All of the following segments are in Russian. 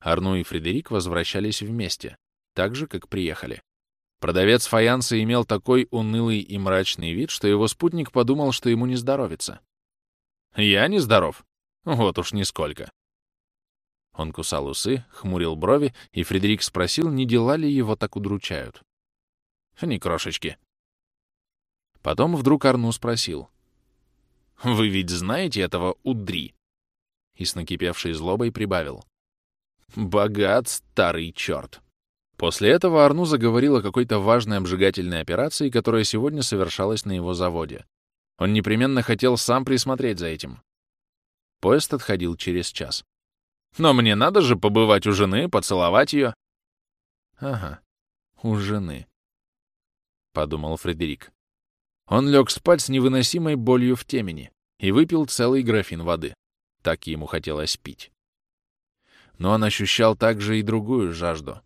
Арну и Фредерик возвращались вместе, так же, как приехали. Продавец фаянса имел такой унылый и мрачный вид, что его спутник подумал, что ему не здоровится. «Я не здоров? Вот уж нисколько». Он кусал усы, хмурил брови, и Фредерик спросил, не дела ли его так удручают. «Ни крошечки». Потом вдруг Арну спросил. «Вы ведь знаете этого Удри?» И с накипевшей злобой прибавил. «Богат старый черт!» После этого Арну заговорил о какой-то важной обжигательной операции, которая сегодня совершалась на его заводе. Он непременно хотел сам присмотреть за этим. Поезд отходил через час. «Но мне надо же побывать у жены, поцеловать ее». «Ага, у жены», — подумал Фредерик. Он лег спать с невыносимой болью в темени и выпил целый графин воды. Так ему хотелось пить. Но он ощущал также и другую жажду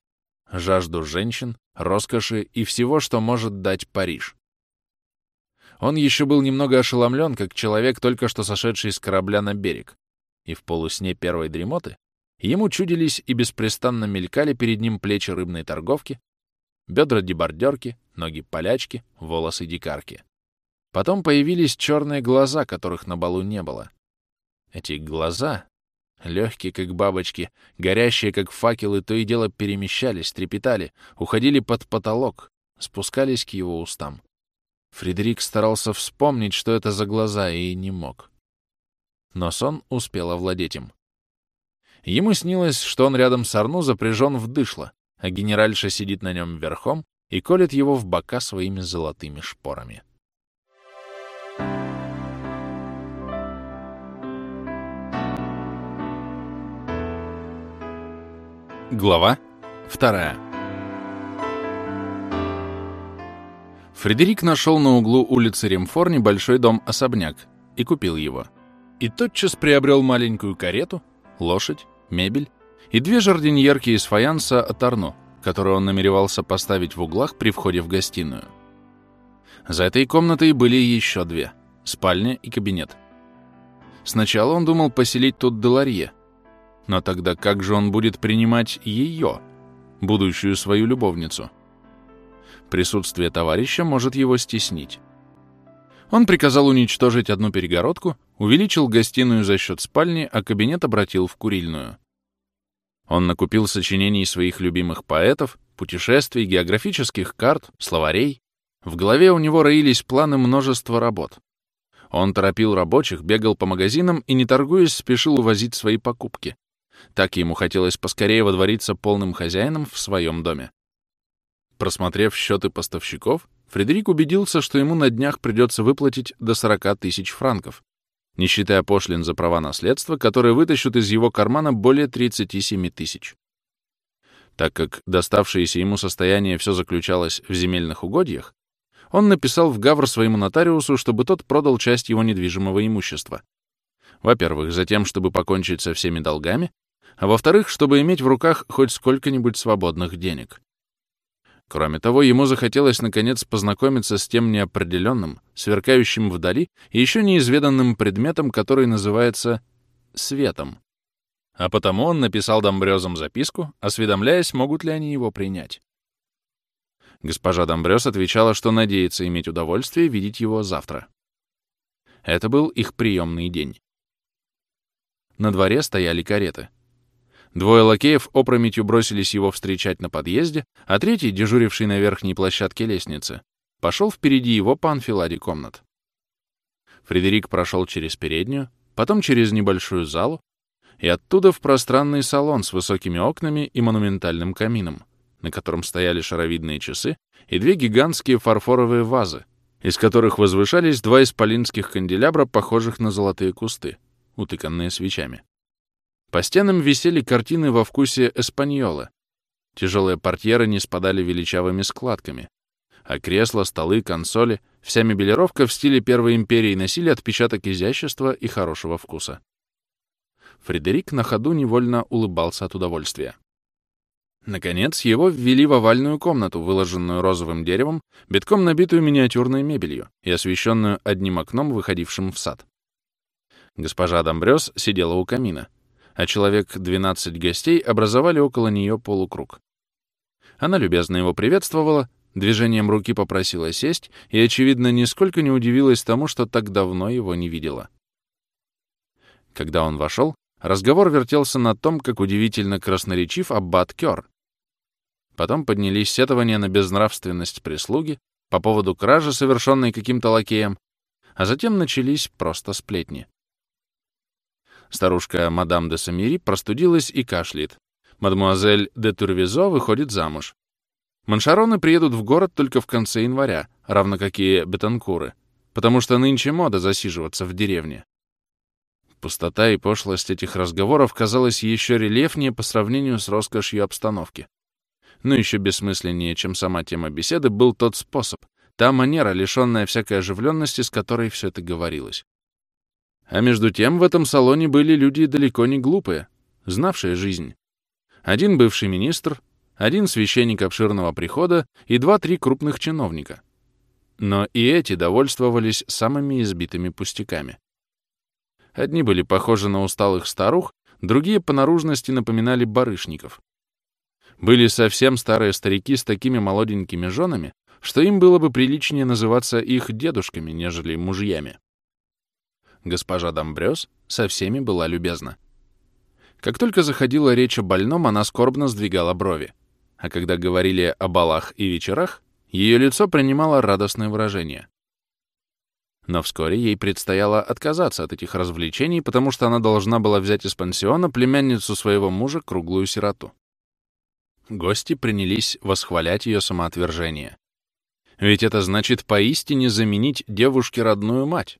жажду женщин, роскоши и всего, что может дать Париж. Он еще был немного ошеломлен, как человек, только что сошедший с корабля на берег, и в полусне первой дремоты ему чудились и беспрестанно мелькали перед ним плечи рыбной торговки, бедра дебардерки, ноги полячки, волосы дикарки. Потом появились черные глаза, которых на балу не было. Эти глаза Легкие, как бабочки, горящие, как факелы, то и дело перемещались, трепетали, уходили под потолок, спускались к его устам. Фредерик старался вспомнить, что это за глаза, и не мог. Но сон успел овладеть им. Ему снилось, что он рядом с Арну запряжен в дышло, а генеральша сидит на нем верхом и колет его в бока своими золотыми шпорами. Глава вторая. Фредерик нашел на углу улицы Ремфор небольшой дом-особняк и купил его. И тотчас приобрел маленькую карету, лошадь, мебель и две жардиньерки из фаянса от Арно, которые он намеревался поставить в углах при входе в гостиную. За этой комнатой были еще две — спальня и кабинет. Сначала он думал поселить тут Деларье — но тогда как же он будет принимать ее, будущую свою любовницу? Присутствие товарища может его стеснить. Он приказал уничтожить одну перегородку, увеличил гостиную за счет спальни, а кабинет обратил в курильную. Он накупил сочинений своих любимых поэтов, путешествий, географических карт, словарей. В голове у него роились планы множества работ. Он торопил рабочих, бегал по магазинам и, не торгуясь, спешил увозить свои покупки. Так ему хотелось поскорее водвориться полным хозяином в своем доме. Просмотрев счеты поставщиков, Фредерик убедился, что ему на днях придется выплатить до 40 тысяч франков, не считая пошлин за права наследства, которые вытащат из его кармана более 37 тысяч. Так как доставшееся ему состояние все заключалось в земельных угодьях, он написал в Гавр своему нотариусу, чтобы тот продал часть его недвижимого имущества. Во-первых, за тем, чтобы покончить со всеми долгами, а во-вторых, чтобы иметь в руках хоть сколько-нибудь свободных денег. Кроме того, ему захотелось наконец познакомиться с тем неопределенным, сверкающим вдали и еще неизведанным предметом, который называется светом. А потому он написал Домбрёзам записку, осведомляясь, могут ли они его принять. Госпожа Домбрёз отвечала, что надеется иметь удовольствие видеть его завтра. Это был их приемный день. На дворе стояли кареты — Двое лакеев опрометью бросились его встречать на подъезде, а третий, дежуривший на верхней площадке лестницы, пошел впереди его по анфиладе комнат. Фредерик прошел через переднюю, потом через небольшую залу и оттуда в пространный салон с высокими окнами и монументальным камином, на котором стояли шаровидные часы и две гигантские фарфоровые вазы, из которых возвышались два исполинских канделябра, похожих на золотые кусты, утыканные свечами. По стенам висели картины во вкусе эспаньола. Тяжелые портьеры не спадали величавыми складками, а кресла, столы, консоли, вся мебелировка в стиле Первой империи носили отпечаток изящества и хорошего вкуса. Фредерик на ходу невольно улыбался от удовольствия. Наконец, его ввели в овальную комнату, выложенную розовым деревом, битком набитую миниатюрной мебелью и освещенную одним окном, выходившим в сад. Госпожа Домбрёс сидела у камина, а человек 12 гостей образовали около нее полукруг. Она любезно его приветствовала, движением руки попросила сесть и, очевидно, нисколько не удивилась тому, что так давно его не видела. Когда он вошел, разговор вертелся на том, как удивительно красноречив аббат Кёр. Потом поднялись сетования на безнравственность прислуги по поводу кражи, совершенной каким-то лакеем, а затем начались просто сплетни. Старушка мадам де Самири простудилась и кашляет. Мадемуазель де Турвизо выходит замуж. Маншароны приедут в город только в конце января, равно как и бетанкуры, потому что нынче мода засиживаться в деревне. Пустота и пошлость этих разговоров казалась еще рельефнее по сравнению с роскошью обстановки. Но еще бессмысленнее, чем сама тема беседы, был тот способ, та манера, лишенная всякой оживленности, с которой все это говорилось. А между тем в этом салоне были люди далеко не глупые, знавшие жизнь. Один бывший министр, один священник обширного прихода и два-три крупных чиновника. Но и эти довольствовались самыми избитыми пустяками. Одни были похожи на усталых старух, другие по наружности напоминали барышников. Были совсем старые старики с такими молоденькими женами, что им было бы приличнее называться их дедушками, нежели мужьями. Госпожа Домбрёс со всеми была любезна. Как только заходила речь о больном, она скорбно сдвигала брови, а когда говорили о балах и вечерах, ее лицо принимало радостное выражение. Но вскоре ей предстояло отказаться от этих развлечений, потому что она должна была взять из пансиона племянницу своего мужа, круглую сироту. Гости принялись восхвалять ее самоотвержение. Ведь это значит поистине заменить девушке родную мать.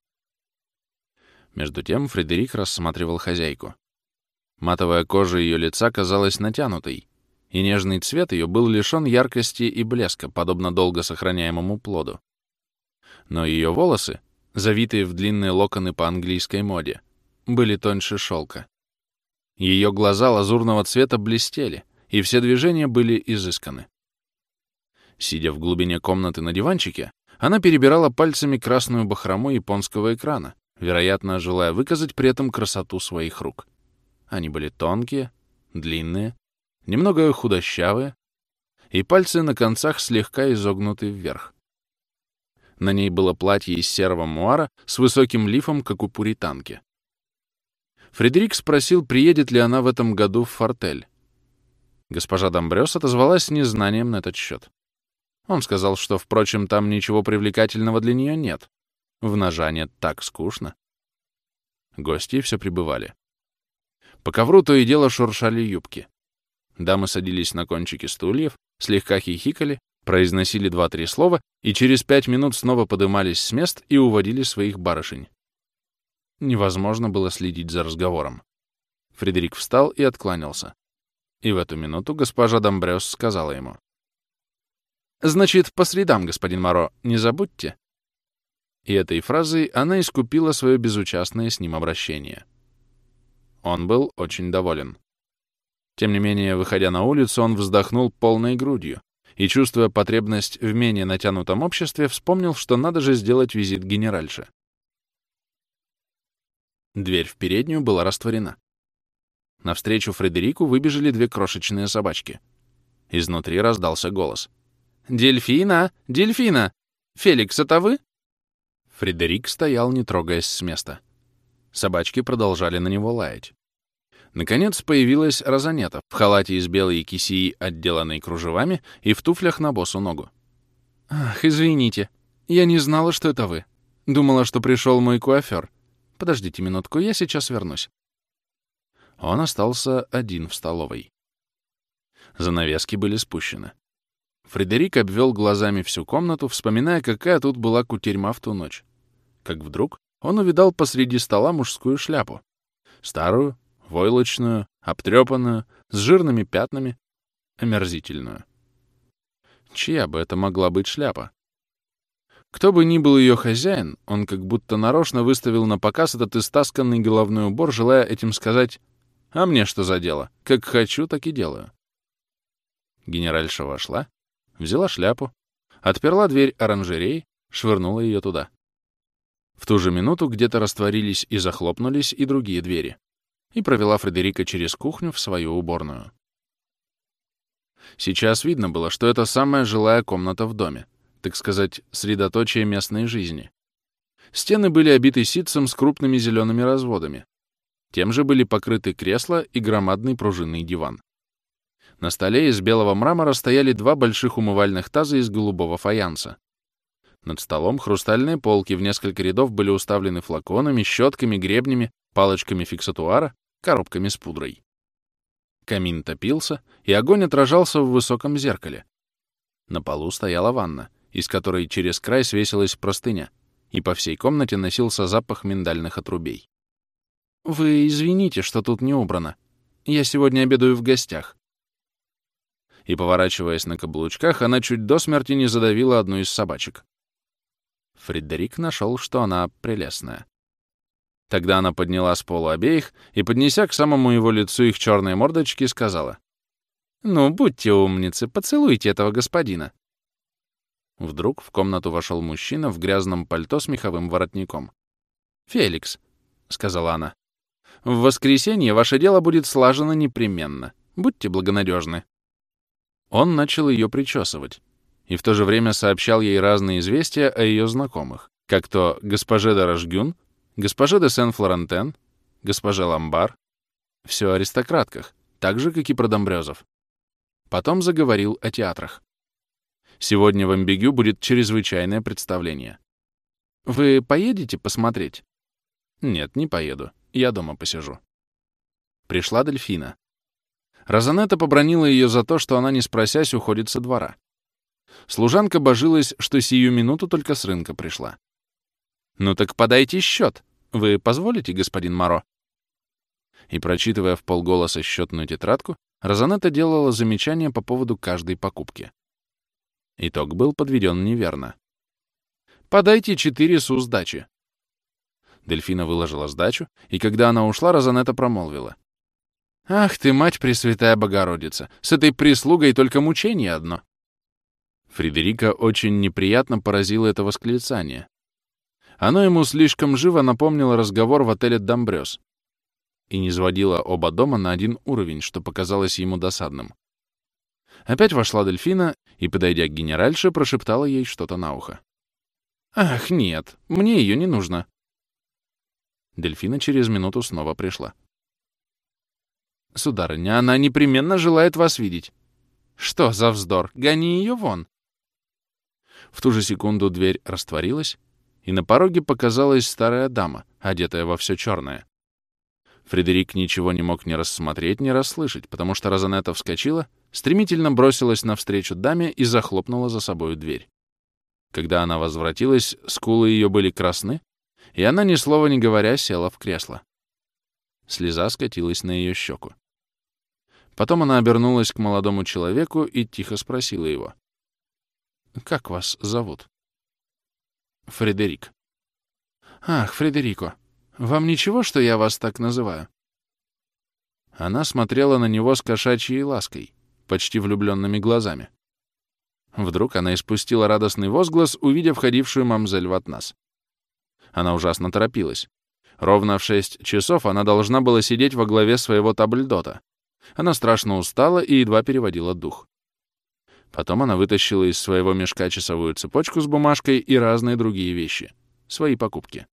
Между тем Фредерик рассматривал хозяйку. Матовая кожа ее лица казалась натянутой, и нежный цвет ее был лишен яркости и блеска, подобно долго сохраняемому плоду. Но ее волосы, завитые в длинные локоны по английской моде, были тоньше шелка. Ее глаза лазурного цвета блестели, и все движения были изысканы. Сидя в глубине комнаты на диванчике, она перебирала пальцами красную бахрому японского экрана, вероятно, желая выказать при этом красоту своих рук. Они были тонкие, длинные, немного худощавые, и пальцы на концах слегка изогнуты вверх. На ней было платье из серого муара с высоким лифом, как у пуританки. Фредерик спросил, приедет ли она в этом году в Фортель. Госпожа Домбрёс отозвалась незнанием на этот счет. Он сказал, что, впрочем, там ничего привлекательного для нее нет. В Ножане так скучно. Гости все прибывали. По ковру то и дело шуршали юбки. Дамы садились на кончики стульев, слегка хихикали произносили два-три слова и через пять минут снова подымались с мест и уводили своих барышень. Невозможно было следить за разговором. Фредерик встал и откланялся. И в эту минуту госпожа Домбрёс сказала ему. «Значит, по средам, господин Моро, не забудьте». И этой фразой она искупила свое безучастное с ним обращение. Он был очень доволен. Тем не менее, выходя на улицу, он вздохнул полной грудью, и, чувствуя потребность в менее натянутом обществе, вспомнил, что надо же сделать визит генеральше. Дверь в переднюю была растворена. Навстречу Фредерику выбежали две крошечные собачки. Изнутри раздался голос. «Дельфина! Дельфина! Феликс, это вы?» Фредерик стоял, не трогаясь с места. Собачки продолжали на него лаять. Наконец появилась Розанета в халате из белой кисии, отделанной кружевами, и в туфлях на босу ногу. «Ах, извините. Я не знала, что это вы. Думала, что пришел мой куафер. Подождите минутку, я сейчас вернусь». Он остался один в столовой. Занавески были спущены. Фредерик обвел глазами всю комнату, вспоминая, какая тут была кутерьма в ту ночь. Как вдруг он увидал посреди стола мужскую шляпу. Старую, войлочную, обтрепанную, с жирными пятнами, омерзительную. Чья бы это могла быть шляпа? Кто бы ни был ее хозяин, он как будто нарочно выставил на показ этот истасканный головной убор, желая этим сказать «А мне что за дело? Как хочу, так и делаю». Генеральша вошла, взяла шляпу, отперла дверь оранжерей, швырнула ее туда. В ту же минуту где-то растворились и захлопнулись и другие двери. и провела Фредерика через кухню в свою уборную. Сейчас видно было, что это самая жилая комната в доме, так сказать, средоточие местной жизни. Стены были обиты ситцем с крупными зелеными разводами. Тем же были покрыты кресла и громадный пружинный диван. На столе из белого мрамора стояли два больших умывальных таза из голубого фаянса. Над столом хрустальные полки в несколько рядов были уставлены флаконами, щетками, гребнями, палочками фиксатуара, коробками с пудрой. Камин топился, и огонь отражался в высоком зеркале. На полу стояла ванна, из которой через край свесилась простыня, и по всей комнате носился запах миндальных отрубей. «Вы извините, что тут не убрано. Я сегодня обедаю в гостях», и, поворачиваясь на каблучках, она чуть до смерти не задавила одну из собачек. Фредерик нашел, что она прелестная. Тогда она подняла с пола обеих и, поднеся к самому его лицу их черные мордочки, сказала, «Ну, будьте умницы, поцелуйте этого господина». Вдруг в комнату вошел мужчина в грязном пальто с меховым воротником. «Феликс», — сказала она, — «в воскресенье ваше дело будет слажено непременно. Будьте благонадежны». Он начал ее причесывать и в то же время сообщал ей разные известия о ее знакомых, как то госпоже де Рожгюн, госпоже де Сен-Флорентен, госпоже Ламбар. Все о аристократках, так же, как и про Домбрёзов. Потом заговорил о театрах. Сегодня в Амбигю будет чрезвычайное представление. Вы поедете посмотреть? Нет, не поеду. Я дома посижу. Пришла Дельфина. Розанетта побронила ее за то, что она, не спросясь, уходит со двора. Служанка божилась, что сию минуту только с рынка пришла. «Ну так подайте счет. Вы позволите, господин Моро?» И, прочитывая в полголоса счетную тетрадку, Розанетта делала замечания по поводу каждой покупки. Итог был подведен неверно. «Подайте четыре су сдачи». Дельфина выложила сдачу, и когда она ушла, Розанетта промолвила. Ах ты, мать Пресвятая Богородица, с этой прислугой только мучение одно. Фредерика очень неприятно поразило это восклицание. Оно ему слишком живо напомнило разговор в отеле «Домбрёс» и не сводило оба дома на один уровень, что показалось ему досадным. Опять вошла Дельфина и, подойдя к генеральше, прошептала ей что-то на ухо. «Ах, нет, мне ее не нужно». Дельфина через минуту снова пришла. Сударыня, она непременно желает вас видеть. Что за вздор? Гони ее вон. В ту же секунду дверь растворилась, и на пороге показалась старая дама, одетая во все черное. Фредерик ничего не мог ни рассмотреть, ни расслышать, потому что Розанетта вскочила, стремительно бросилась навстречу даме и захлопнула за собою дверь. Когда она возвратилась, скулы ее были красны, и она, ни слова не говоря, села в кресло. Слеза скатилась на ее щеку. Потом она обернулась к молодому человеку и тихо спросила его. «Как вас зовут?» «Фредерик». «Ах, Фредерико, вам ничего, что я вас так называю?» Она смотрела на него с кошачьей лаской, почти влюбленными глазами. Вдруг она испустила радостный возглас, увидев входившую мамзель Ватнас. Она ужасно торопилась. Ровно в шесть часов она должна была сидеть во главе своего табльдота, она страшно устала и едва переводила дух. Потом она вытащила из своего мешка часовую цепочку с бумажкой и разные другие вещи. Свои покупки.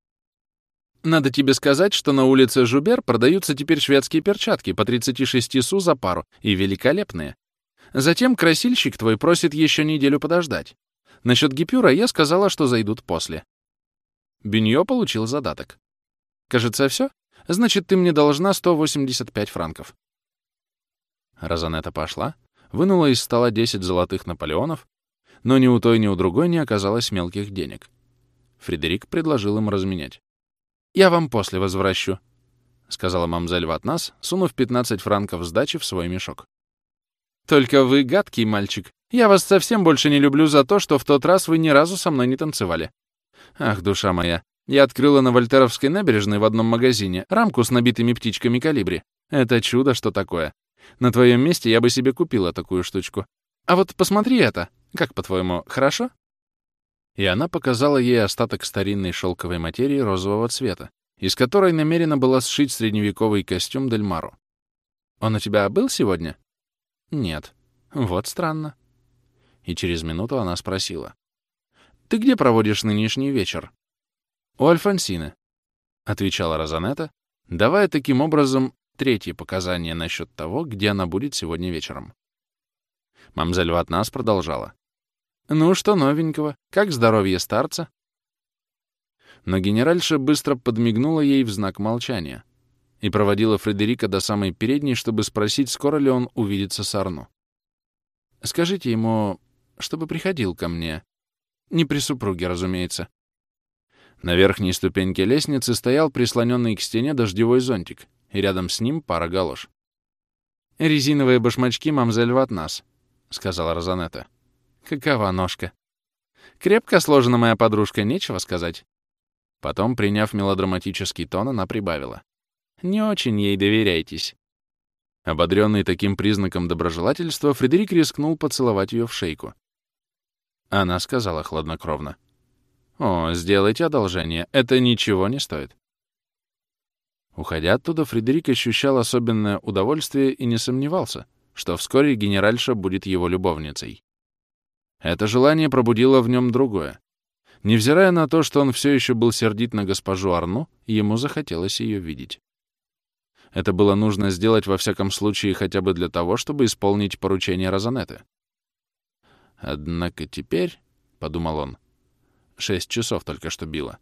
«Надо тебе сказать, что на улице Жубер продаются теперь шведские перчатки по 36 су за пару, и великолепные. Затем красильщик твой просит еще неделю подождать. Насчет гипюра я сказала, что зайдут после». Беньо получил задаток. «Кажется, все? Значит, ты мне должна 185 франков. Розанетта пошла, вынула из стола 10 золотых Наполеонов, но ни у той, ни у другой не оказалось мелких денег. Фредерик предложил им разменять. «Я вам после возвращу», — сказала мамзель Ватнас, сунув 15 франков сдачи в свой мешок. «Только вы гадкий мальчик. Я вас совсем больше не люблю за то, что в тот раз вы ни разу со мной не танцевали. Ах, душа моя, я открыла на Вольтеровской набережной в одном магазине рамку с набитыми птичками калибри. Это чудо, что такое. На твоем месте я бы себе купила такую штучку. А вот посмотри это. Как, по-твоему, хорошо?» И она показала ей остаток старинной шелковой материи розового цвета, из которой намерена была сшить средневековый костюм Дельмару. «Он у тебя был сегодня?» «Нет». «Вот странно». И через минуту она спросила. «Ты где проводишь нынешний вечер?» «У Альфонсины», — отвечала Розанетта, давая таким образом третье показание насчет того, где она будет сегодня вечером. Мамзель Ватнас продолжала. «Ну, что новенького? Как здоровье старца?» Но генеральша быстро подмигнула ей в знак молчания и проводила Фредерика до самой передней, чтобы спросить, скоро ли он увидится с Арну. «Скажите ему, чтобы приходил ко мне. Не при супруге, разумеется». На верхней ступеньке лестницы стоял прислоненный к стене дождевой зонтик, и рядом с ним пара галош. «Резиновые башмачки мамзель Ватнас», — сказала Розанетта. Какова ножка? Крепко сложена моя подружка, нечего сказать. Потом, приняв мелодраматический тон, она прибавила. Не очень ей доверяйтесь. Ободренный таким признаком доброжелательства, Фредерик рискнул поцеловать ее в шейку. Она сказала хладнокровно. «О, сделайте одолжение, это ничего не стоит». Уходя оттуда, Фредерик ощущал особенное удовольствие и не сомневался, что вскоре генеральша будет его любовницей. Это желание пробудило в нем другое. Невзирая на то, что он все еще был сердит на госпожу Арну, ему захотелось ее видеть. Это было нужно сделать во всяком случае хотя бы для того, чтобы исполнить поручение Розанеты. Однако теперь, — подумал он, — шесть часов только что било.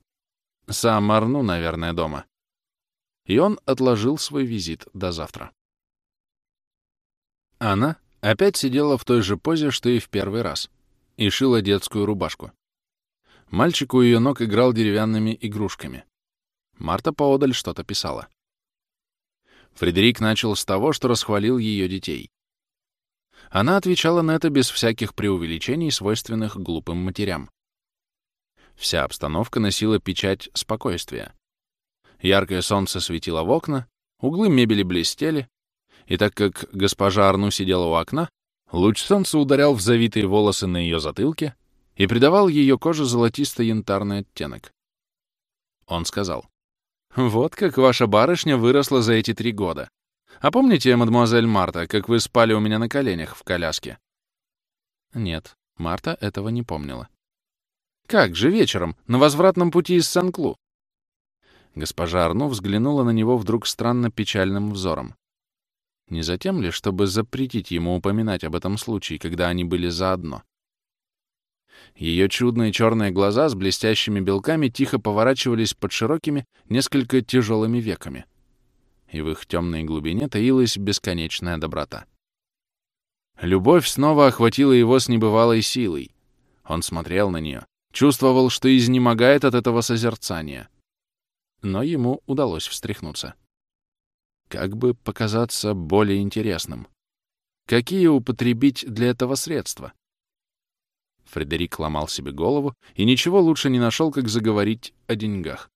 Сам Арну, наверное, дома. И он отложил свой визит до завтра. Она опять сидела в той же позе, что и в первый раз — и шила детскую рубашку. Мальчик у ее ног играл деревянными игрушками. Марта поодаль что-то писала. Фредерик начал с того, что расхвалил ее детей. Она отвечала на это без всяких преувеличений, свойственных глупым матерям. Вся обстановка носила печать спокойствия. Яркое солнце светило в окна, углы мебели блестели, и так как госпожа Арну сидела у окна, Луч солнца ударял в завитые волосы на ее затылке и придавал ее коже золотисто-янтарный оттенок. Он сказал, «Вот как ваша барышня выросла за эти три года. А помните, мадемуазель Марта, как вы спали у меня на коленях в коляске?» Нет, Марта этого не помнила. «Как же вечером, на возвратном пути из Сен-Клу?» Госпожа Арну взглянула на него вдруг странно печальным взором. Не затем ли, чтобы запретить ему упоминать об этом случае, когда они были заодно? Ее чудные черные глаза с блестящими белками тихо поворачивались под широкими, несколько тяжелыми веками. И в их темной глубине таилась бесконечная доброта. Любовь снова охватила его с небывалой силой. Он смотрел на нее, чувствовал, что изнемогает от этого созерцания. Но ему удалось встряхнуться. Как бы показаться более интересным? Какие употребить для этого средства? Фредерик ломал себе голову и ничего лучше не нашел, как заговорить о деньгах.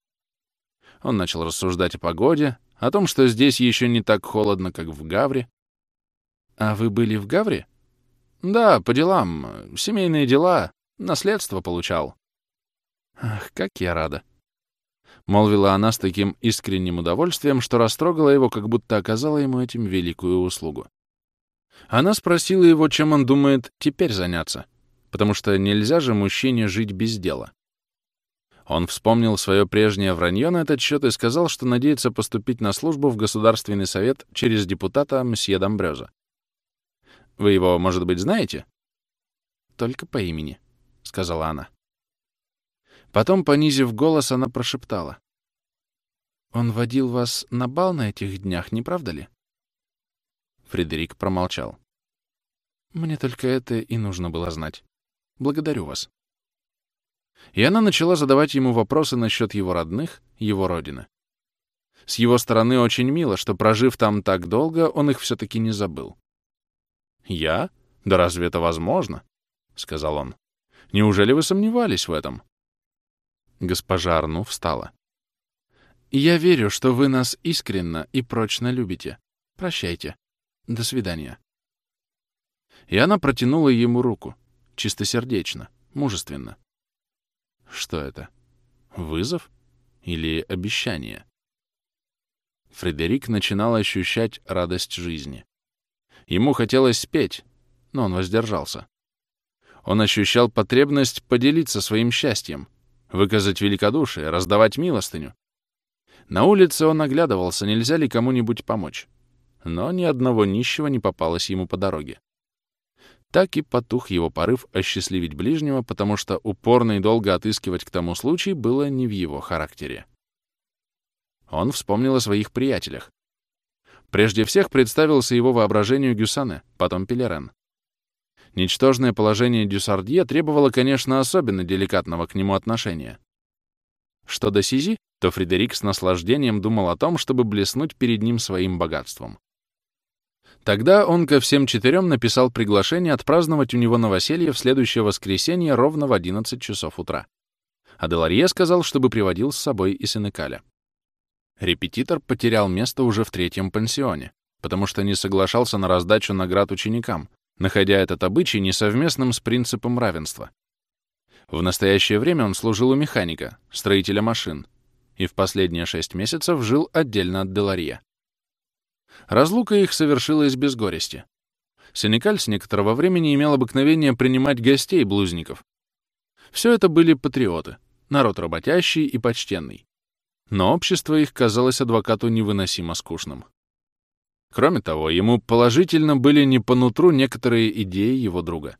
Он начал рассуждать о погоде, о том, что здесь еще не так холодно, как в Гавре. «А вы были в Гавре?» «Да, по делам. Семейные дела. Наследство получал». «Ах, как я рада!» — молвила она с таким искренним удовольствием, что растрогала его, как будто оказала ему этим великую услугу. Она спросила его, чем он думает теперь заняться, потому что нельзя же мужчине жить без дела. Он вспомнил свое прежнее вранье на этот счет и сказал, что надеется поступить на службу в Государственный совет через депутата мсье Домбрёза. «Вы его, может быть, знаете?» «Только по имени», — сказала она. Потом, понизив голос, она прошептала. «Он водил вас на бал на этих днях, не правда ли?» Фредерик промолчал. «Мне только это и нужно было знать. Благодарю вас». И она начала задавать ему вопросы насчет его родных, его родины. С его стороны очень мило, что, прожив там так долго, он их все-таки не забыл. «Я? Да разве это возможно?» — сказал он. «Неужели вы сомневались в этом?» Госпожа Арну встала. «Я верю, что вы нас искренно и прочно любите. Прощайте. До свидания». И она протянула ему руку, чистосердечно, мужественно. Что это? Вызов или обещание? Фредерик начинал ощущать радость жизни. Ему хотелось спеть, но он воздержался. Он ощущал потребность поделиться своим счастьем, выказать великодушие, раздавать милостыню. На улице он оглядывался, нельзя ли кому-нибудь помочь. Но ни одного нищего не попалось ему по дороге. Так и потух его порыв осчастливить ближнего, потому что упорно и долго отыскивать к тому случай было не в его характере. Он вспомнил о своих приятелях. Прежде всех представился его воображению Гюсане, потом Пелерен. Ничтожное положение Дюсардье требовало, конечно, особенно деликатного к нему отношения. Что до Сизи, то Фредерик с наслаждением думал о том, чтобы блеснуть перед ним своим богатством. Тогда он ко всем четырем написал приглашение отпраздновать у него новоселье в следующее воскресенье ровно в 11 часов утра. А Деларье сказал, чтобы приводил с собой и Сенекаля. Репетитор потерял место уже в третьем пансионе, потому что не соглашался на раздачу наград ученикам, находя этот обычай несовместным с принципом равенства. В настоящее время он служил у механика, строителя машин, и в последние шесть месяцев жил отдельно от Деларье. Разлука их совершилась без горести. Сенекаль с некоторого времени имел обыкновение принимать гостей блузников. Все это были патриоты, народ работящий и почтенный. Но общество их казалось адвокату невыносимо скучным. Кроме того, ему положительно были не по нутру некоторые идеи его друга.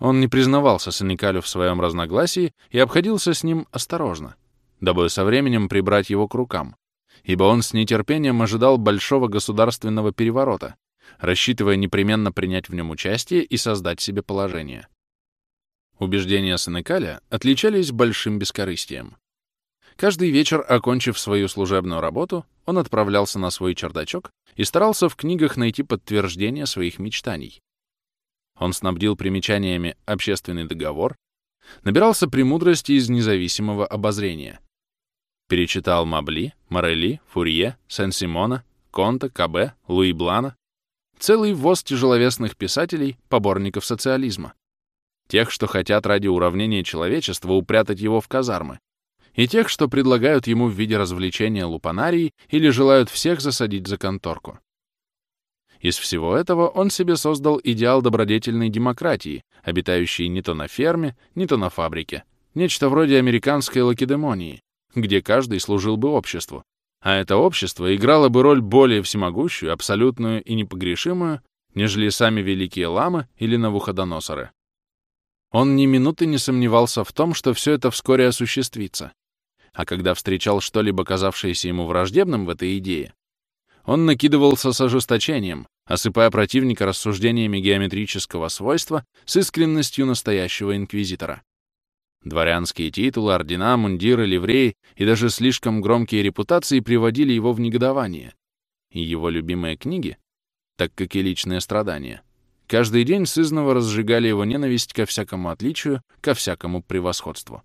Он не признавался Сенекалю в своем разногласии и обходился с ним осторожно, дабы со временем прибрать его к рукам, ибо он с нетерпением ожидал большого государственного переворота, рассчитывая непременно принять в нем участие и создать себе положение. Убеждения Сенекаля отличались большим бескорыстием. Каждый вечер, окончив свою служебную работу, он отправлялся на свой чердачок и старался в книгах найти подтверждение своих мечтаний. Он снабдил примечаниями общественный договор, набирался премудрости из независимого обозрения — Перечитал Мабли, Морели, Фурье, Сен-Симона, Конта, Кабе, Луи Блана. Целый ввоз тяжеловесных писателей, поборников социализма. Тех, что хотят ради уравнения человечества упрятать его в казармы. И тех, что предлагают ему в виде развлечения лупанарий или желают всех засадить за конторку. Из всего этого он себе создал идеал добродетельной демократии, обитающей не то на ферме, не то на фабрике. Нечто вроде американской лакедемонии, где каждый служил бы обществу, а это общество играло бы роль более всемогущую, абсолютную и непогрешимую, нежели сами великие ламы или навуходоносоры. Он ни минуты не сомневался в том, что все это вскоре осуществится. А когда встречал что-либо, казавшееся ему враждебным в этой идее, он накидывался с ожесточением, осыпая противника рассуждениями геометрического свойства с искренностью настоящего инквизитора. Дворянские титулы, ордена, мундиры, ливреи и даже слишком громкие репутации приводили его в негодование. И его любимые книги, так как и личные страдания, каждый день сызново разжигали его ненависть ко всякому отличию, ко всякому превосходству.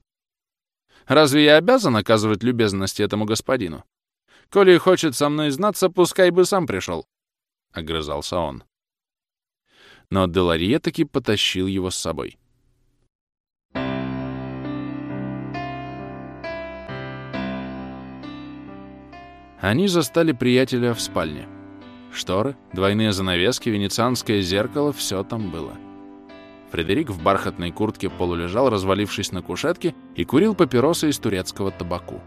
«Разве я обязан оказывать любезности этому господину? Коли хочет со мной знаться, пускай бы сам пришел», — огрызался он. Но Деларье таки потащил его с собой. Они застали приятеля в спальне. Шторы, двойные занавески, венецианское зеркало — все там было. Фредерик в бархатной куртке полулежал, развалившись на кушетке, и курил папиросы из турецкого табаку.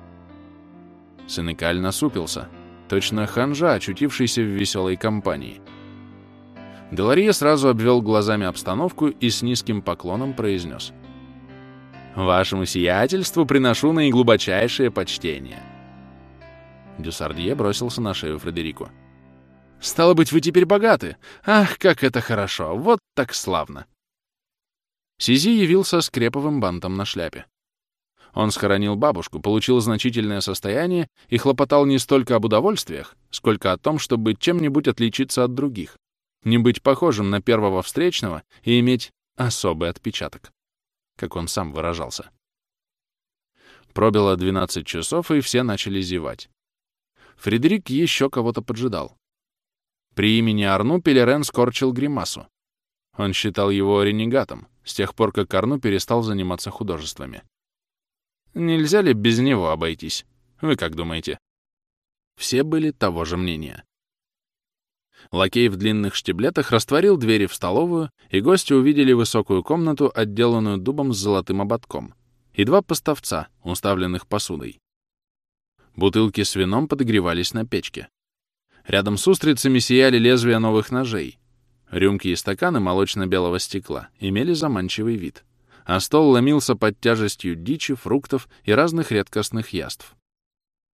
Сыныкаль насупился, точно ханжа, очутившийся в веселой компании. Деларье сразу обвел глазами обстановку и с низким поклоном произнес. «Вашему сиятельству приношу наиглубочайшее почтение». Дюсардье бросился на шею Фредерику. «Стало быть, вы теперь богаты? Ах, как это хорошо! Вот так славно!» Сизи явился с креповым бантом на шляпе. Он схоронил бабушку, получил значительное состояние и хлопотал не столько об удовольствиях, сколько о том, чтобы чем-нибудь отличиться от других, не быть похожим на первого встречного и иметь особый отпечаток, как он сам выражался. Пробило 12 часов, и все начали зевать. Фредерик еще кого-то поджидал. При имени Арну Пелерен скорчил гримасу. Он считал его ренегатом, с тех пор, как Арну перестал заниматься художествами. Нельзя ли без него обойтись? Вы как думаете? Все были того же мнения. Лакей в длинных штиблетах растворил двери в столовую, и гости увидели высокую комнату, отделанную дубом с золотым ободком, и два поставца, уставленных посудой. Бутылки с вином подогревались на печке. Рядом с устрицами сияли лезвия новых ножей. Рюмки и стаканы молочно-белого стекла имели заманчивый вид, а стол ломился под тяжестью дичи, фруктов и разных редкостных яств.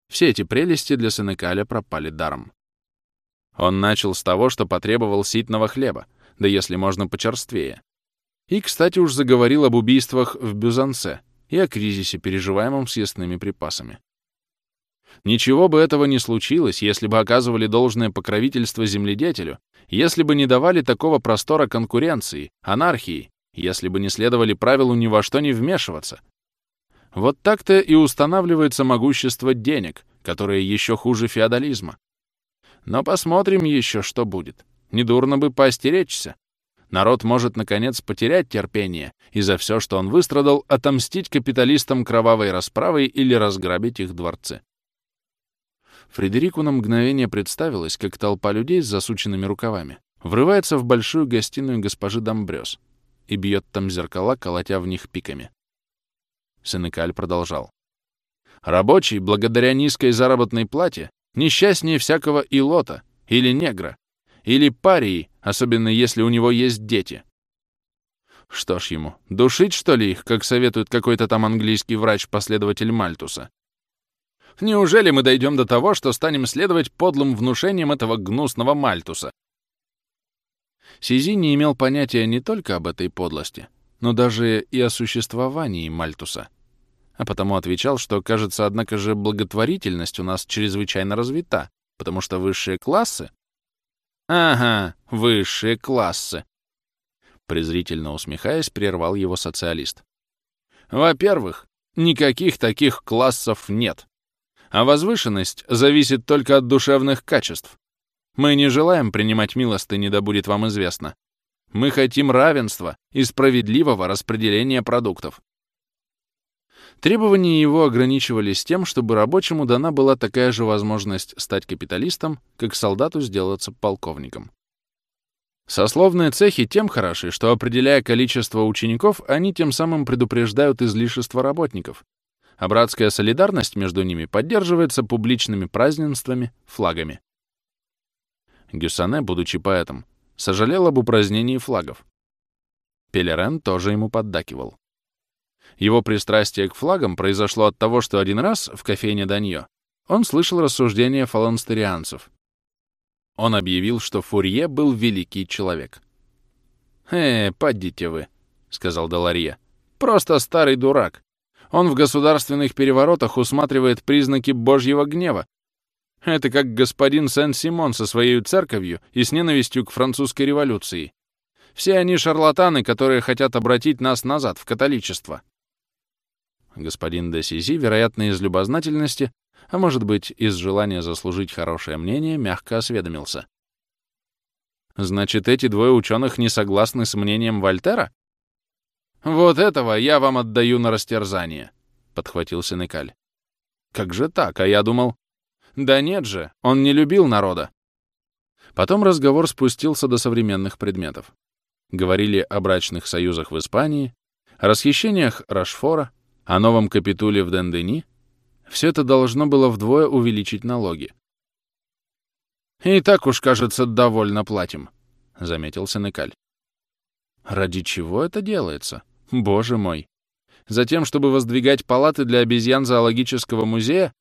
Все эти прелести для Сенекаля пропали даром. Он начал с того, что потребовал ситного хлеба, да если можно почерствее. И, кстати, уж заговорил об убийствах в Бюзансе и о кризисе, переживаемом съестными припасами. Ничего бы этого не случилось, если бы оказывали должное покровительство земледетелю, если бы не давали такого простора конкуренции, анархии, если бы не следовали правилу ни во что не вмешиваться. Вот так-то и устанавливается могущество денег, которое еще хуже феодализма. Но посмотрим еще, что будет. Недурно бы поостеречься. Народ может, наконец, потерять терпение и за все, что он выстрадал, отомстить капиталистам кровавой расправой или разграбить их дворцы. Фредерику на мгновение представилось, как толпа людей с засученными рукавами врывается в большую гостиную госпожи Домбрёс и бьет там зеркала, колотя в них пиками. Сенекаль продолжал. Рабочий, благодаря низкой заработной плате, Несчастнее всякого илота или негра, или парии, особенно если у него есть дети. Что ж ему, душить, что ли, их, как советует какой-то там английский врач-последователь Мальтуса? Неужели мы дойдем до того, что станем следовать подлым внушениям этого гнусного Мальтуса? Сизи не имел понятия не только об этой подлости, но даже и о существовании Мальтуса а потому отвечал, что, кажется, однако же благотворительность у нас чрезвычайно развита, потому что высшие классы... Ага, высшие классы. Презрительно усмехаясь, прервал его социалист. Во-первых, никаких таких классов нет. А возвышенность зависит только от душевных качеств. Мы не желаем принимать милостыни, да будет вам известно. Мы хотим равенства и справедливого распределения продуктов. Требования его ограничивались тем, чтобы рабочему дана была такая же возможность стать капиталистом, как солдату сделаться полковником. Сословные цехи тем хороши, что, определяя количество учеников, они тем самым предупреждают излишество работников, а братская солидарность между ними поддерживается публичными празднествами, флагами. Гюссане, будучи поэтом, сожалел об упразднении флагов. Пелерен тоже ему поддакивал. Его пристрастие к флагам произошло от того, что один раз в кофейне Даньё он слышал рассуждения фаланстерианцев. Он объявил, что Фурье был великий человек. «Э, подите вы», — сказал Деларье. «Просто старый дурак. Он в государственных переворотах усматривает признаки божьего гнева. Это как господин Сен-Симон со своей церковью и с ненавистью к французской революции. Все они шарлатаны, которые хотят обратить нас назад в католичество. Господин де Сизи, вероятно, из любознательности, а может быть, из желания заслужить хорошее мнение, мягко осведомился. Значит, эти двое ученых не согласны с мнением Вольтера? Вот этого я вам отдаю на растерзание, подхватил Сенекаль. Как же так? А я думал... Да нет же, он не любил народа. Потом разговор спустился до современных предметов. Говорили о брачных союзах в Испании, о расхищениях Рашфора, о новом капитуле в Дендени, все это должно было вдвое увеличить налоги. «И так уж, кажется, довольно платим», — заметил Сенекаль. «Ради чего это делается? Боже мой! Затем, чтобы воздвигать палаты для обезьян зоологического музея?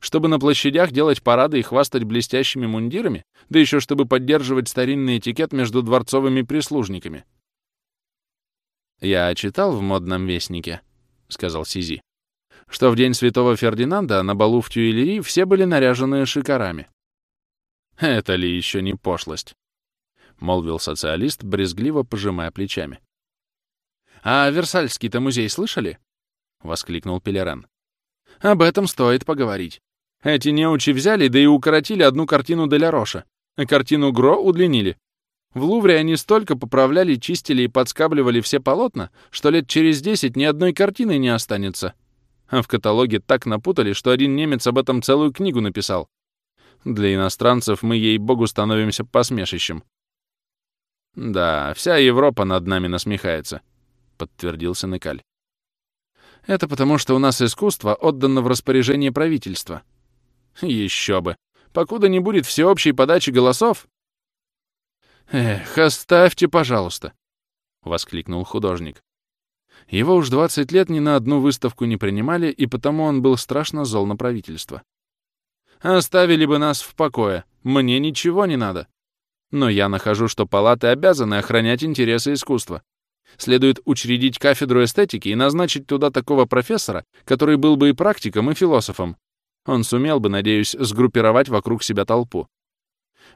Чтобы на площадях делать парады и хвастать блестящими мундирами? Да еще чтобы поддерживать старинный этикет между дворцовыми прислужниками?» Я читал в модном вестнике, — сказал Сизи, — что в день святого Фердинанда на балу в Тюильри все были наряжены шикарами. «Это ли еще не пошлость?» — молвил социалист, брезгливо пожимая плечами. «А Версальский-то музей слышали?» — воскликнул Пелерен. «Об этом стоит поговорить. Эти неучи взяли, да и укоротили одну картину Деля Роша, а картину Гро удлинили. В Лувре они столько поправляли, чистили и подскабливали все полотна, что лет через десять ни одной картины не останется. А в каталоге так напутали, что один немец об этом целую книгу написал. Для иностранцев мы, ей-богу, становимся посмешищем. Да, вся Европа над нами насмехается, подтвердился Некаль. Это потому, что у нас искусство отдано в распоряжение правительства. Еще бы. Покуда не будет всеобщей подачи голосов... Эх, оставьте, пожалуйста, — воскликнул художник. Его уж 20 лет ни на одну выставку не принимали, и потому он был страшно зол на правительство. Оставили бы нас в покое. Мне ничего не надо. Но я нахожу, что палаты обязаны охранять интересы искусства. Следует учредить кафедру эстетики и назначить туда такого профессора, который был бы и практиком, и философом. Он сумел бы, надеюсь, сгруппировать вокруг себя толпу.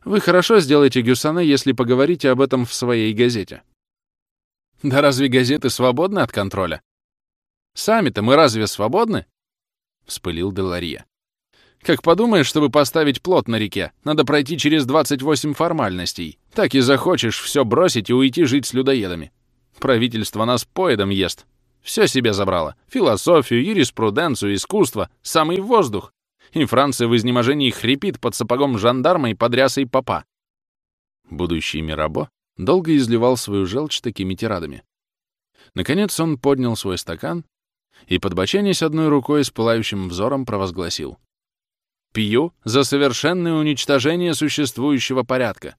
Вы хорошо сделаете, Гюссане, если поговорите об этом в своей газете. Да разве газеты свободны от контроля? Сами-то мы разве свободны? Вспылил Делария. Как подумаешь, чтобы поставить плот на реке, надо пройти через 28 формальностей. Так и захочешь все бросить и уйти жить с людоедами. Правительство нас поедом ест. Все себе забрало. Философию, юриспруденцию, искусство, самый воздух. И Франция в изнеможении хрипит под сапогом жандарма и под рясой папа. Будущий Мирабо долго изливал свою желчь такими тирадами. Наконец он поднял свой стакан и, подбоченясь одной рукой с пылающим взором, провозгласил. «Пью за совершенное уничтожение существующего порядка,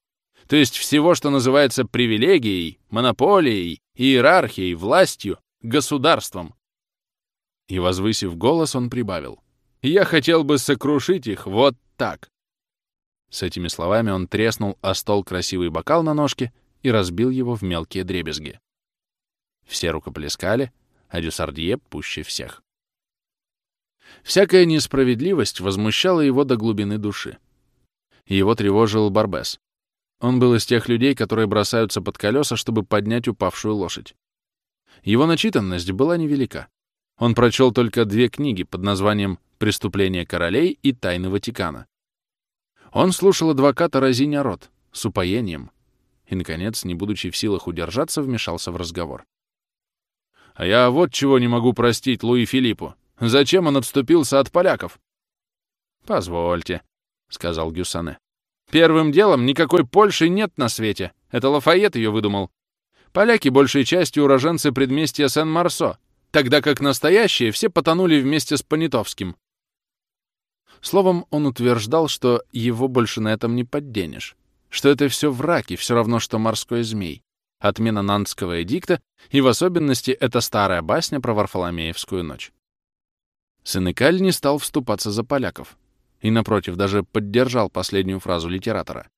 то есть всего, что называется привилегией, монополией, иерархией, властью, государством». И, возвысив голос, он прибавил. «Я хотел бы сокрушить их вот так». С этими словами он треснул о стол красивый бокал на ножке и разбил его в мелкие дребезги. Все рукоплескали, а Дюсардье пуще всех. Всякая несправедливость возмущала его до глубины души. Его тревожил Барбес. Он был из тех людей, которые бросаются под колеса, чтобы поднять упавшую лошадь. Его начитанность была невелика. Он прочел только две книги под названием «Преступление королей» и «Тайны Ватикана». Он слушал адвоката Розиня Рот с упоением, и, наконец, не будучи в силах удержаться, вмешался в разговор. «А я вот чего не могу простить Луи Филиппу. Зачем он отступился от поляков?» «Позвольте», — сказал Гюссане. «Первым делом никакой Польши нет на свете. Это Лафайет ее выдумал. Поляки большей частью уроженцы предместья Сен-Марсо, тогда как настоящие все потонули вместе с Понятовским». Словом, он утверждал, что его больше на этом не подденешь что это все враки, все равно, что морской змей, отмена нантского эдикта и в особенности эта старая басня про Варфоломеевскую ночь. Сенекаль не стал вступаться за поляков и, напротив, даже поддержал последнюю фразу литератора.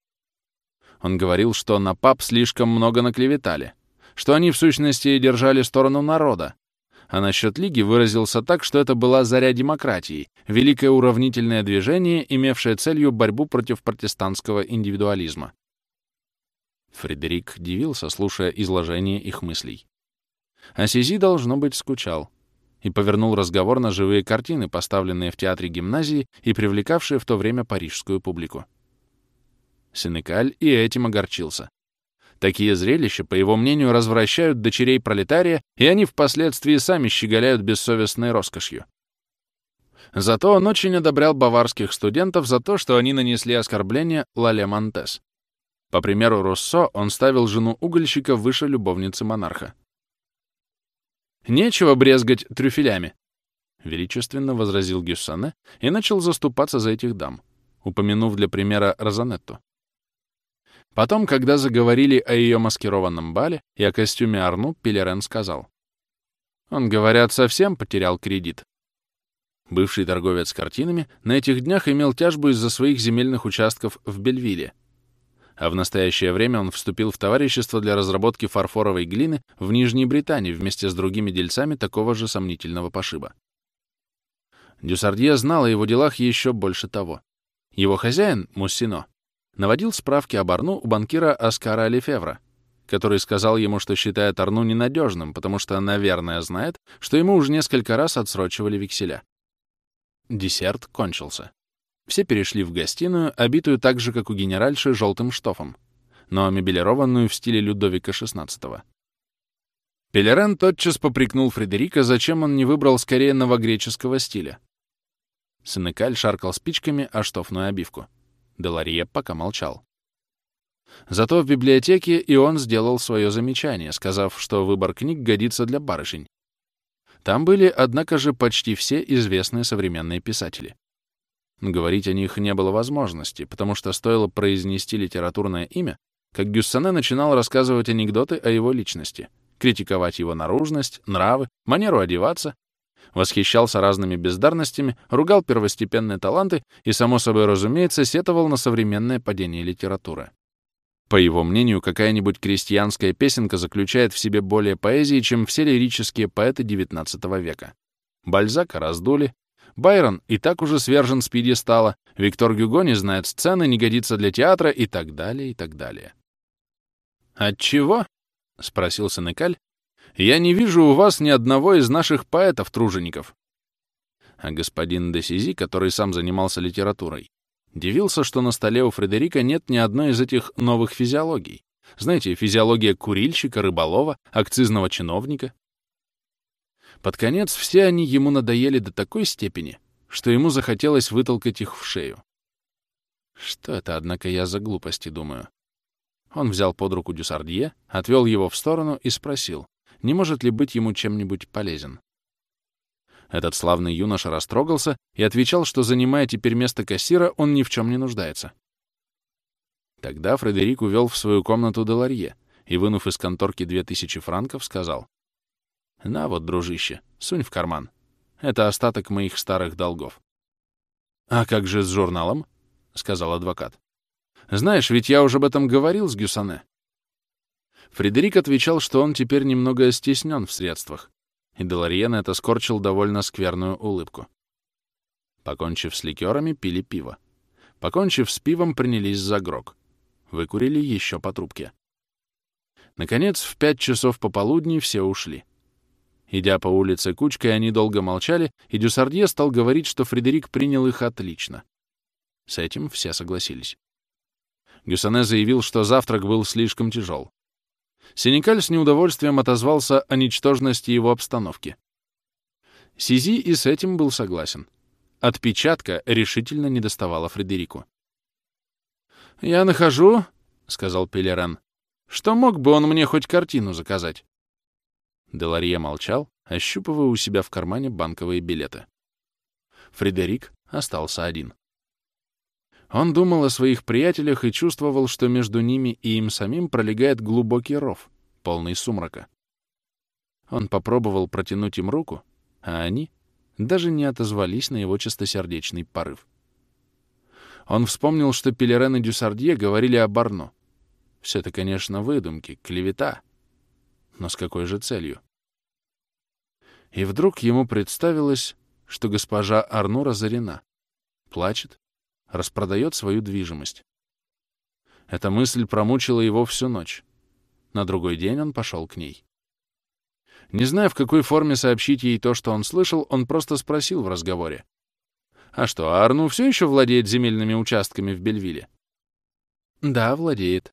Он говорил, что на пап слишком много наклеветали, что они, в сущности, держали сторону народа, а насчет Лиги выразился так, что это была заря демократии, великое уравнительное движение, имевшее целью борьбу против протестантского индивидуализма. Фредерик дивился, слушая изложение их мыслей. А Сизи, должно быть, скучал и повернул разговор на живые картины, поставленные в театре гимназии и привлекавшие в то время парижскую публику. Сенекаль и этим огорчился. Такие зрелища, по его мнению, развращают дочерей пролетария, и они впоследствии сами щеголяют бессовестной роскошью. Зато он очень одобрял баварских студентов за то, что они нанесли оскорбление Лале Монтес. По примеру Руссо, он ставил жену угольщика выше любовницы монарха. «Нечего брезгать трюфелями», — величественно возразил Гюссане и начал заступаться за этих дам, упомянув для примера Розанетту. Потом, когда заговорили о ее маскированном бале и о костюме Арну, Пелерен сказал. Он, говорят, совсем потерял кредит. Бывший торговец картинами на этих днях имел тяжбу из-за своих земельных участков в Бельвилле. А в настоящее время он вступил в товарищество для разработки фарфоровой глины в Нижней Британии вместе с другими дельцами такого же сомнительного пошиба. Дюсардье знал о его делах еще больше того. Его хозяин, Муссино, наводил справки об Арну у банкира Оскара Лефевра, который сказал ему, что считает Арну ненадежным, потому что, наверное, знает, что ему уже несколько раз отсрочивали векселя. Десерт кончился. Все перешли в гостиную, обитую так же, как у генеральши, желтым штофом, но мебелированную в стиле Людовика XVI. Пелерен тотчас попрекнул Фредерика, зачем он не выбрал скорее новогреческого стиля. Сенекаль шаркал спичками о штофную обивку. Деларье пока молчал. Зато в библиотеке и он сделал свое замечание, сказав, что выбор книг годится для барышень. Там были, однако же, почти все известные современные писатели. Говорить о них не было возможности, потому что стоило произнести литературное имя, как Гюссене начинал рассказывать анекдоты о его личности, критиковать его наружность, нравы, манеру одеваться, восхищался разными бездарностями, ругал первостепенные таланты и, само собой разумеется, сетовал на современное падение литературы. По его мнению, какая-нибудь крестьянская песенка заключает в себе более поэзии, чем все лирические поэты XIX века. Бальзака раздули, Байрон и так уже свержен с пьедестала, Виктор Гюго не знает сцены, не годится для театра и так далее, и так далее. «Отчего?» — спросил Сенекаль. «Я не вижу у вас ни одного из наших поэтов-тружеников». А господин Десизи, который сам занимался литературой, дивился, что на столе у Фредерика нет ни одной из этих новых физиологий. Знаете, физиология курильщика, рыболова, акцизного чиновника. Под конец все они ему надоели до такой степени, что ему захотелось вытолкать их в шею. Что это, однако, я за глупости думаю? Он взял под руку Дюсардье, отвел его в сторону и спросил, не может ли быть ему чем-нибудь полезен. Этот славный юноша растрогался и отвечал, что, занимая теперь место кассира, он ни в чем не нуждается. Тогда Фредерик увел в свою комнату Деларье и, вынув из конторки две тысячи франков, сказал, «На вот, дружище, сунь в карман. Это остаток моих старых долгов». «А как же с журналом?» — сказал адвокат. «Знаешь, ведь я уже об этом говорил с Гюсане». Фредерик отвечал, что он теперь немного стеснен в средствах, и Деларье на это скорчил довольно скверную улыбку. Покончив с ликерами, пили пиво. Покончив с пивом, принялись за грок. Выкурили еще по трубке. Наконец, в пять часов пополудни все ушли. Идя по улице кучкой, они долго молчали, и Дюсардье стал говорить, что Фредерик принял их отлично. С этим все согласились. Гюссане заявил, что завтрак был слишком тяжел. Синекаль с неудовольствием отозвался о ничтожности его обстановки. Сизи и с этим был согласен. Отпечатка решительно не доставала Фредерику. «Я нахожу», — сказал Пелеран, — «что мог бы он мне хоть картину заказать?» Деларье молчал, ощупывая у себя в кармане банковые билеты. Фредерик остался один. Он думал о своих приятелях и чувствовал, что между ними и им самим пролегает глубокий ров, полный сумрака. Он попробовал протянуть им руку, а они даже не отозвались на его чистосердечный порыв. Он вспомнил, что Пелерен и Дюсардье говорили о Барно. Все это, конечно, выдумки, клевета. Но с какой же целью? И вдруг ему представилось, что госпожа Арну разорена, плачет распродает свою движимость. Эта мысль промучила его всю ночь. На другой день он пошел к ней. Не зная, в какой форме сообщить ей то, что он слышал, он просто спросил в разговоре. «А что, Арну все еще владеет земельными участками в Бельвилле?» «Да, владеет».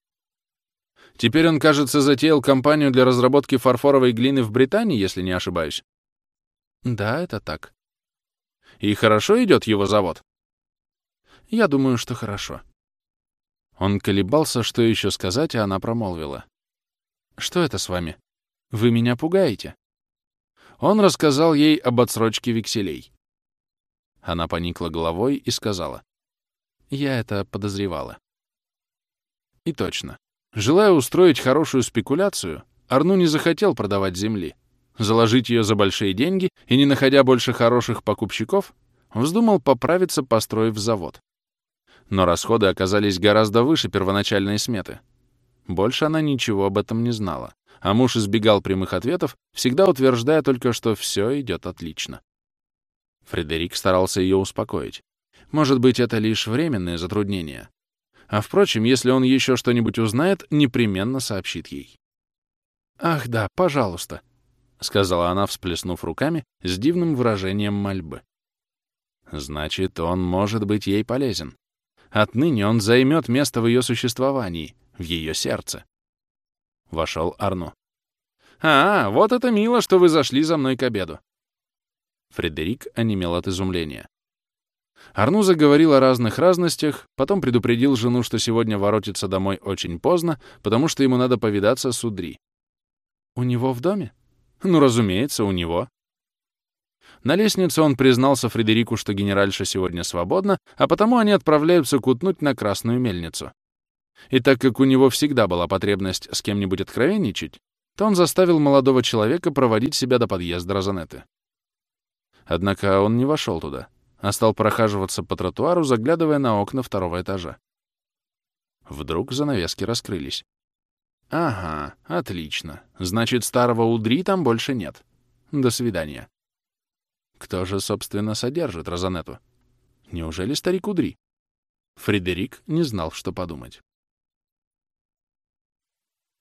«Теперь он, кажется, затеял компанию для разработки фарфоровой глины в Британии, если не ошибаюсь?» «Да, это так». «И хорошо идет его завод?» Я думаю, что хорошо». Он колебался, что еще сказать, а она промолвила. «Что это с вами? Вы меня пугаете?» Он рассказал ей об отсрочке векселей. Она поникла головой и сказала. «Я это подозревала». И точно. Желая устроить хорошую спекуляцию, Арну не захотел продавать земли. Заложить ее за большие деньги и, не находя больше хороших покупщиков, вздумал поправиться, построив завод но расходы оказались гораздо выше первоначальной сметы. Больше она ничего об этом не знала, а муж избегал прямых ответов, всегда утверждая только, что все идет отлично. Фредерик старался ее успокоить. Может быть, это лишь временные затруднения. А впрочем, если он еще что-нибудь узнает, непременно сообщит ей. «Ах да, пожалуйста», — сказала она, всплеснув руками, с дивным выражением мольбы. «Значит, он может быть ей полезен. Отныне он займет место в ее существовании, в ее сердце. Вошел Арно. «А, вот это мило, что вы зашли за мной к обеду». Фредерик онемел от изумления. Арну заговорил о разных разностях, потом предупредил жену, что сегодня воротится домой очень поздно, потому что ему надо повидаться с Удри. «У него в доме?» «Ну, разумеется, у него». На лестнице он признался Фредерику, что генеральша сегодня свободна, а потому они отправляются кутнуть на Красную мельницу. И так как у него всегда была потребность с кем-нибудь откровенничать, то он заставил молодого человека проводить себя до подъезда Розанеты. Однако он не вошел туда а стал прохаживаться по тротуару, заглядывая на окна второго этажа. Вдруг занавески раскрылись. «Ага, отлично. Значит, старого Удри там больше нет. До свидания». Кто же, собственно, содержит Розанетту? Неужели старик Удри? Фредерик не знал, что подумать.